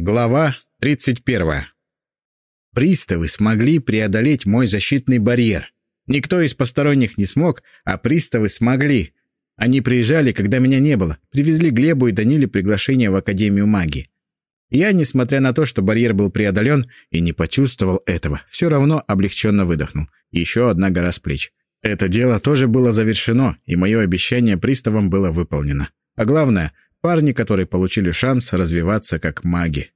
Глава 31. Приставы смогли преодолеть мой защитный барьер. Никто из посторонних не смог, а приставы смогли. Они приезжали, когда меня не было, привезли Глебу и Даниле приглашение в Академию магии. Я, несмотря на то, что барьер был преодолен и не почувствовал этого, все равно облегченно выдохнул. Еще одна гора с плеч. Это дело тоже было завершено, и мое обещание приставам было выполнено. А главное — Парни, которые получили шанс развиваться как маги.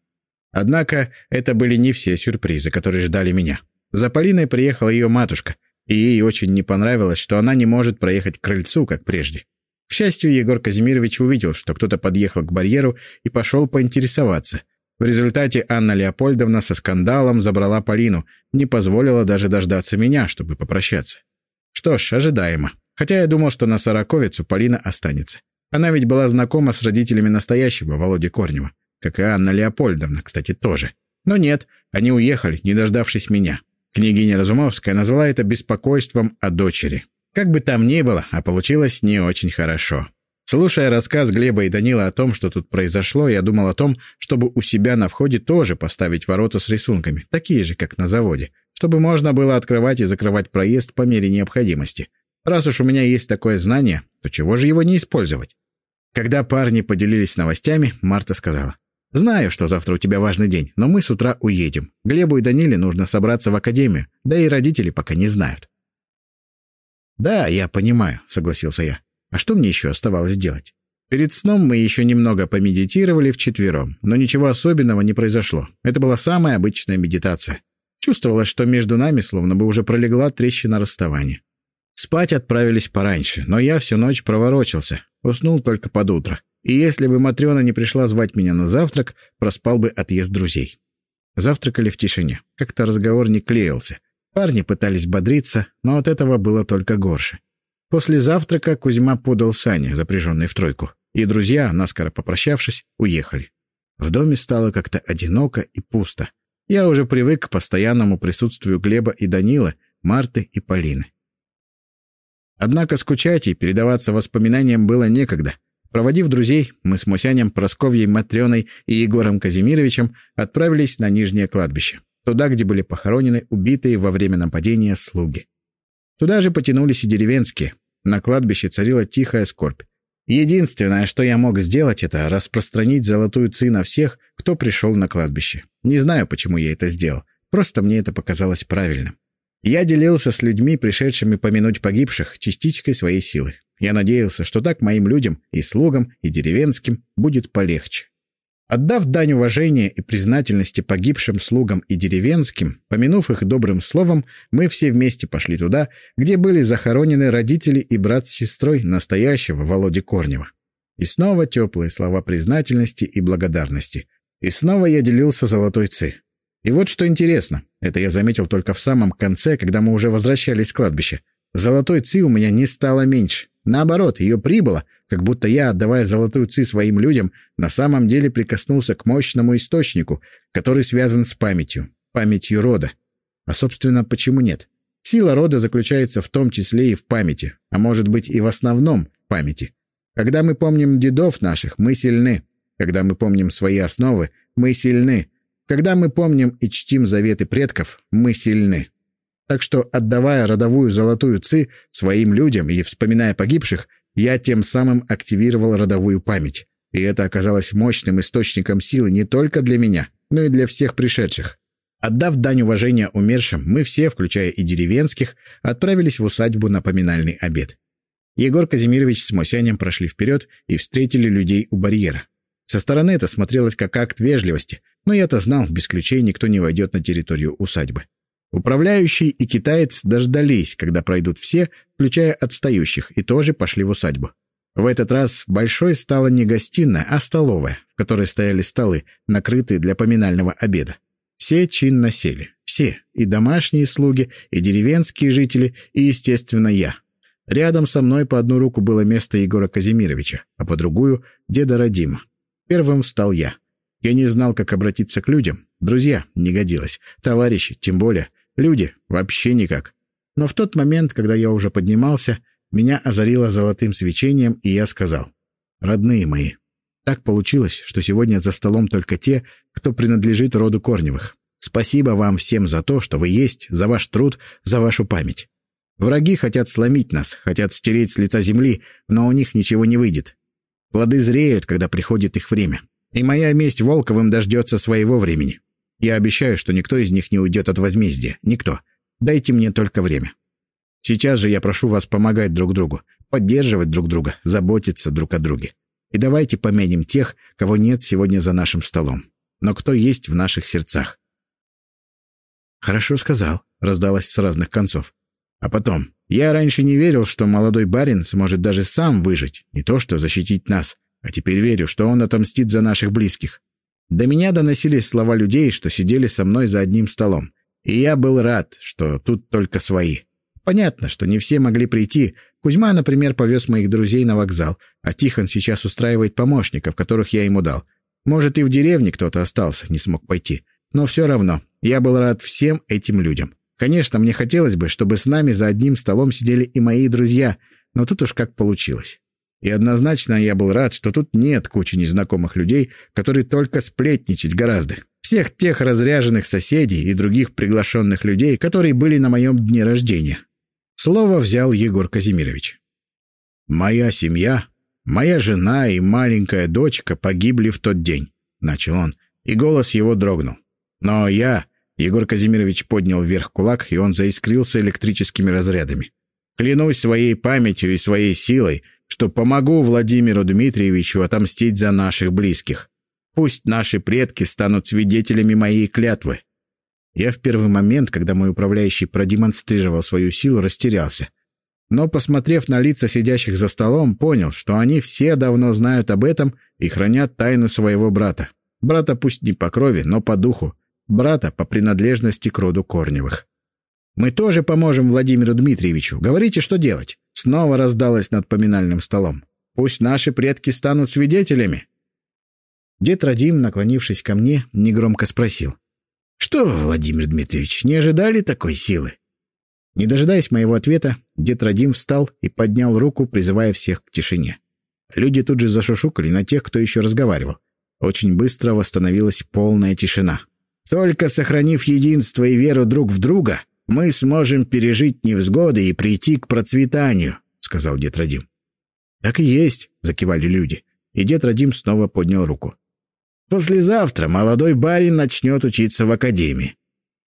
Однако это были не все сюрпризы, которые ждали меня. За Полиной приехала ее матушка, и ей очень не понравилось, что она не может проехать к крыльцу, как прежде. К счастью, Егор Казимирович увидел, что кто-то подъехал к барьеру и пошел поинтересоваться. В результате Анна Леопольдовна со скандалом забрала Полину, не позволила даже дождаться меня, чтобы попрощаться. Что ж, ожидаемо. Хотя я думал, что на Сороковицу Полина останется. Она ведь была знакома с родителями настоящего Володи Корнева, как и Анна Леопольдовна, кстати, тоже. Но нет, они уехали, не дождавшись меня. Княгиня Разумовская назвала это беспокойством о дочери. Как бы там ни было, а получилось не очень хорошо. Слушая рассказ Глеба и Данила о том, что тут произошло, я думал о том, чтобы у себя на входе тоже поставить ворота с рисунками, такие же, как на заводе, чтобы можно было открывать и закрывать проезд по мере необходимости. Раз уж у меня есть такое знание, то чего же его не использовать? Когда парни поделились новостями, Марта сказала. «Знаю, что завтра у тебя важный день, но мы с утра уедем. Глебу и Даниле нужно собраться в академию, да и родители пока не знают». «Да, я понимаю», — согласился я. «А что мне еще оставалось делать?» Перед сном мы еще немного помедитировали вчетвером, но ничего особенного не произошло. Это была самая обычная медитация. Чувствовалось, что между нами словно бы уже пролегла трещина расставания. Спать отправились пораньше, но я всю ночь проворочился, Уснул только под утро. И если бы Матрена не пришла звать меня на завтрак, проспал бы отъезд друзей. Завтракали в тишине. Как-то разговор не клеился. Парни пытались бодриться, но от этого было только горше. После завтрака Кузьма подал сани, запряженные в тройку, и друзья, наскоро попрощавшись, уехали. В доме стало как-то одиноко и пусто. Я уже привык к постоянному присутствию Глеба и Данила, Марты и Полины. Однако скучать и передаваться воспоминаниям было некогда. Проводив друзей, мы с Мусянем, Просковьей, Матрёной и Егором Казимировичем отправились на Нижнее кладбище, туда, где были похоронены убитые во время нападения слуги. Туда же потянулись и деревенские. На кладбище царила тихая скорбь. Единственное, что я мог сделать, это распространить золотую ци на всех, кто пришел на кладбище. Не знаю, почему я это сделал. Просто мне это показалось правильным. Я делился с людьми, пришедшими помянуть погибших, частичкой своей силы. Я надеялся, что так моим людям, и слугам, и деревенским, будет полегче. Отдав дань уважения и признательности погибшим слугам и деревенским, помянув их добрым словом, мы все вместе пошли туда, где были захоронены родители и брат с сестрой настоящего Володи Корнева. И снова теплые слова признательности и благодарности. И снова я делился золотой ци. И вот что интересно, это я заметил только в самом конце, когда мы уже возвращались к кладбищу. Золотой ци у меня не стало меньше. Наоборот, ее прибыло, как будто я, отдавая золотую ци своим людям, на самом деле прикоснулся к мощному источнику, который связан с памятью, памятью рода. А, собственно, почему нет? Сила рода заключается в том числе и в памяти, а может быть и в основном в памяти. Когда мы помним дедов наших, мы сильны. Когда мы помним свои основы, мы сильны. Когда мы помним и чтим заветы предков, мы сильны. Так что, отдавая родовую золотую ци своим людям и вспоминая погибших, я тем самым активировал родовую память. И это оказалось мощным источником силы не только для меня, но и для всех пришедших. Отдав дань уважения умершим, мы все, включая и деревенских, отправились в усадьбу на поминальный обед. Егор Казимирович с Мосянем прошли вперед и встретили людей у барьера. Со стороны это смотрелось как акт вежливости, но я-то знал, без ключей никто не войдет на территорию усадьбы. Управляющий и китаец дождались, когда пройдут все, включая отстающих, и тоже пошли в усадьбу. В этот раз большой стала не гостиная, а столовая, в которой стояли столы, накрытые для поминального обеда. Все чинно сели. Все. И домашние слуги, и деревенские жители, и, естественно, я. Рядом со мной по одну руку было место Егора Казимировича, а по другую — деда Радима. Первым встал я. Я не знал, как обратиться к людям. Друзья — не годилось. Товарищи — тем более. Люди — вообще никак. Но в тот момент, когда я уже поднимался, меня озарило золотым свечением, и я сказал. «Родные мои». Так получилось, что сегодня за столом только те, кто принадлежит роду Корневых. Спасибо вам всем за то, что вы есть, за ваш труд, за вашу память. Враги хотят сломить нас, хотят стереть с лица земли, но у них ничего не выйдет. Плоды зреют, когда приходит их время. И моя месть Волковым дождется своего времени. Я обещаю, что никто из них не уйдет от возмездия. Никто. Дайте мне только время. Сейчас же я прошу вас помогать друг другу, поддерживать друг друга, заботиться друг о друге. И давайте помянем тех, кого нет сегодня за нашим столом, но кто есть в наших сердцах. «Хорошо сказал», — раздалось с разных концов. А потом, я раньше не верил, что молодой барин сможет даже сам выжить, не то что защитить нас, а теперь верю, что он отомстит за наших близких. До меня доносились слова людей, что сидели со мной за одним столом, и я был рад, что тут только свои. Понятно, что не все могли прийти. Кузьма, например, повез моих друзей на вокзал, а Тихон сейчас устраивает помощников, которых я ему дал. Может, и в деревне кто-то остался, не смог пойти. Но все равно, я был рад всем этим людям. Конечно, мне хотелось бы, чтобы с нами за одним столом сидели и мои друзья, но тут уж как получилось. И однозначно я был рад, что тут нет кучи незнакомых людей, которые только сплетничать гораздо. Всех тех разряженных соседей и других приглашенных людей, которые были на моем дне рождения. Слово взял Егор Казимирович. «Моя семья, моя жена и маленькая дочка погибли в тот день», — начал он, и голос его дрогнул. «Но я, Егор Казимирович поднял вверх кулак, и он заискрился электрическими разрядами. «Клянусь своей памятью и своей силой, что помогу Владимиру Дмитриевичу отомстить за наших близких. Пусть наши предки станут свидетелями моей клятвы». Я в первый момент, когда мой управляющий продемонстрировал свою силу, растерялся. Но, посмотрев на лица сидящих за столом, понял, что они все давно знают об этом и хранят тайну своего брата. Брата пусть не по крови, но по духу брата по принадлежности к роду Корневых. «Мы тоже поможем Владимиру Дмитриевичу. Говорите, что делать?» Снова раздалось над поминальным столом. «Пусть наши предки станут свидетелями». Дед Радим, наклонившись ко мне, негромко спросил. «Что, Владимир Дмитриевич, не ожидали такой силы?» Не дожидаясь моего ответа, дед Радим встал и поднял руку, призывая всех к тишине. Люди тут же зашушукали на тех, кто еще разговаривал. Очень быстро восстановилась полная тишина. Только сохранив единство и веру друг в друга, мы сможем пережить невзгоды и прийти к процветанию», — сказал дед Радим. «Так и есть», — закивали люди, и дед Радим снова поднял руку. «Послезавтра молодой барин начнет учиться в академии.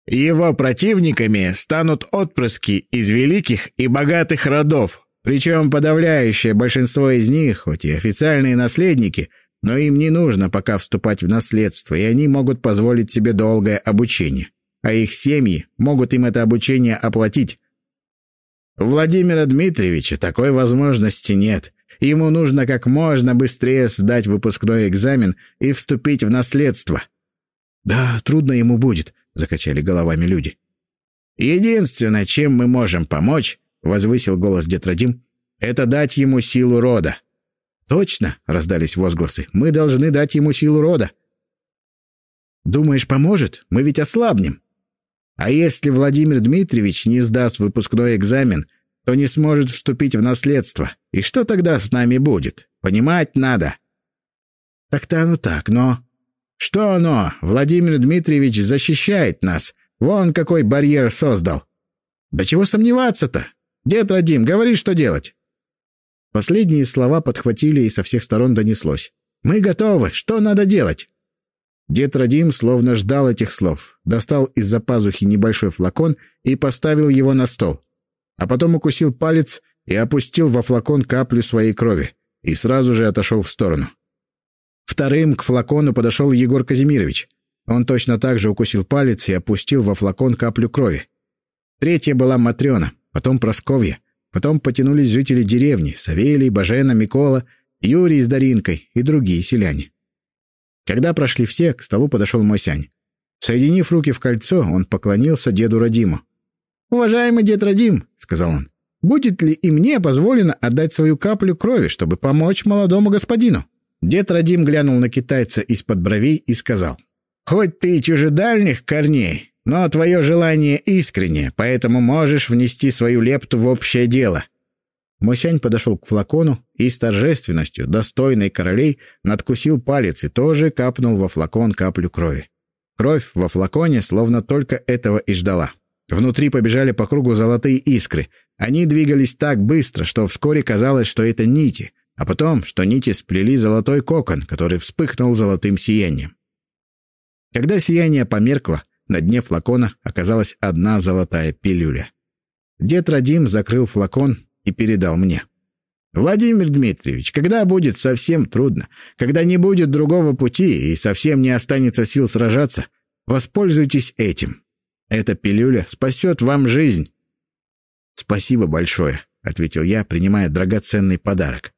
Его противниками станут отпрыски из великих и богатых родов, причем подавляющее большинство из них, хоть и официальные наследники, но им не нужно пока вступать в наследство, и они могут позволить себе долгое обучение. А их семьи могут им это обучение оплатить. Владимира Дмитриевича такой возможности нет. Ему нужно как можно быстрее сдать выпускной экзамен и вступить в наследство. «Да, трудно ему будет», — закачали головами люди. «Единственное, чем мы можем помочь», — возвысил голос дед Радим, — «это дать ему силу рода. «Точно!» — раздались возгласы. «Мы должны дать ему силу рода». «Думаешь, поможет? Мы ведь ослабнем». «А если Владимир Дмитриевич не сдаст выпускной экзамен, то не сможет вступить в наследство. И что тогда с нами будет? Понимать надо». «Так-то оно так, но...» «Что оно? Владимир Дмитриевич защищает нас. Вон какой барьер создал». «Да чего сомневаться-то? Дед Радим, говори, что делать». Последние слова подхватили и со всех сторон донеслось. «Мы готовы! Что надо делать?» Дед Радим словно ждал этих слов, достал из-за пазухи небольшой флакон и поставил его на стол. А потом укусил палец и опустил во флакон каплю своей крови и сразу же отошел в сторону. Вторым к флакону подошел Егор Казимирович. Он точно так же укусил палец и опустил во флакон каплю крови. Третья была Матрена, потом Просковья, Потом потянулись жители деревни — Савелий, Бажена, Микола, Юрий с Даринкой и другие селяне. Когда прошли все, к столу подошел Мосянь. Соединив руки в кольцо, он поклонился деду Радиму. «Уважаемый дед Радим», — сказал он, — «будет ли и мне позволено отдать свою каплю крови, чтобы помочь молодому господину?» Дед Радим глянул на китайца из-под бровей и сказал, «Хоть ты чужедальних корней, но твое желание искреннее, поэтому можешь внести свою лепту в общее дело. Мосянь подошел к флакону и с торжественностью, достойной королей, надкусил палец и тоже капнул во флакон каплю крови. Кровь во флаконе словно только этого и ждала. Внутри побежали по кругу золотые искры. Они двигались так быстро, что вскоре казалось, что это нити, а потом, что нити сплели золотой кокон, который вспыхнул золотым сиянием. Когда сияние померкло, на дне флакона оказалась одна золотая пилюля. Дед Радим закрыл флакон и передал мне. «Владимир Дмитриевич, когда будет совсем трудно, когда не будет другого пути и совсем не останется сил сражаться, воспользуйтесь этим. Эта пилюля спасет вам жизнь». «Спасибо большое», — ответил я, принимая драгоценный подарок.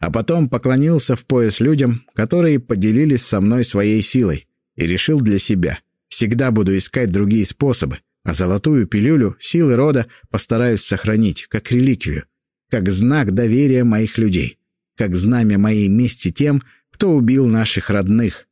А потом поклонился в пояс людям, которые поделились со мной своей силой, и решил для себя. Всегда буду искать другие способы, а золотую пилюлю силы рода постараюсь сохранить, как реликвию, как знак доверия моих людей, как знамя моей мести тем, кто убил наших родных,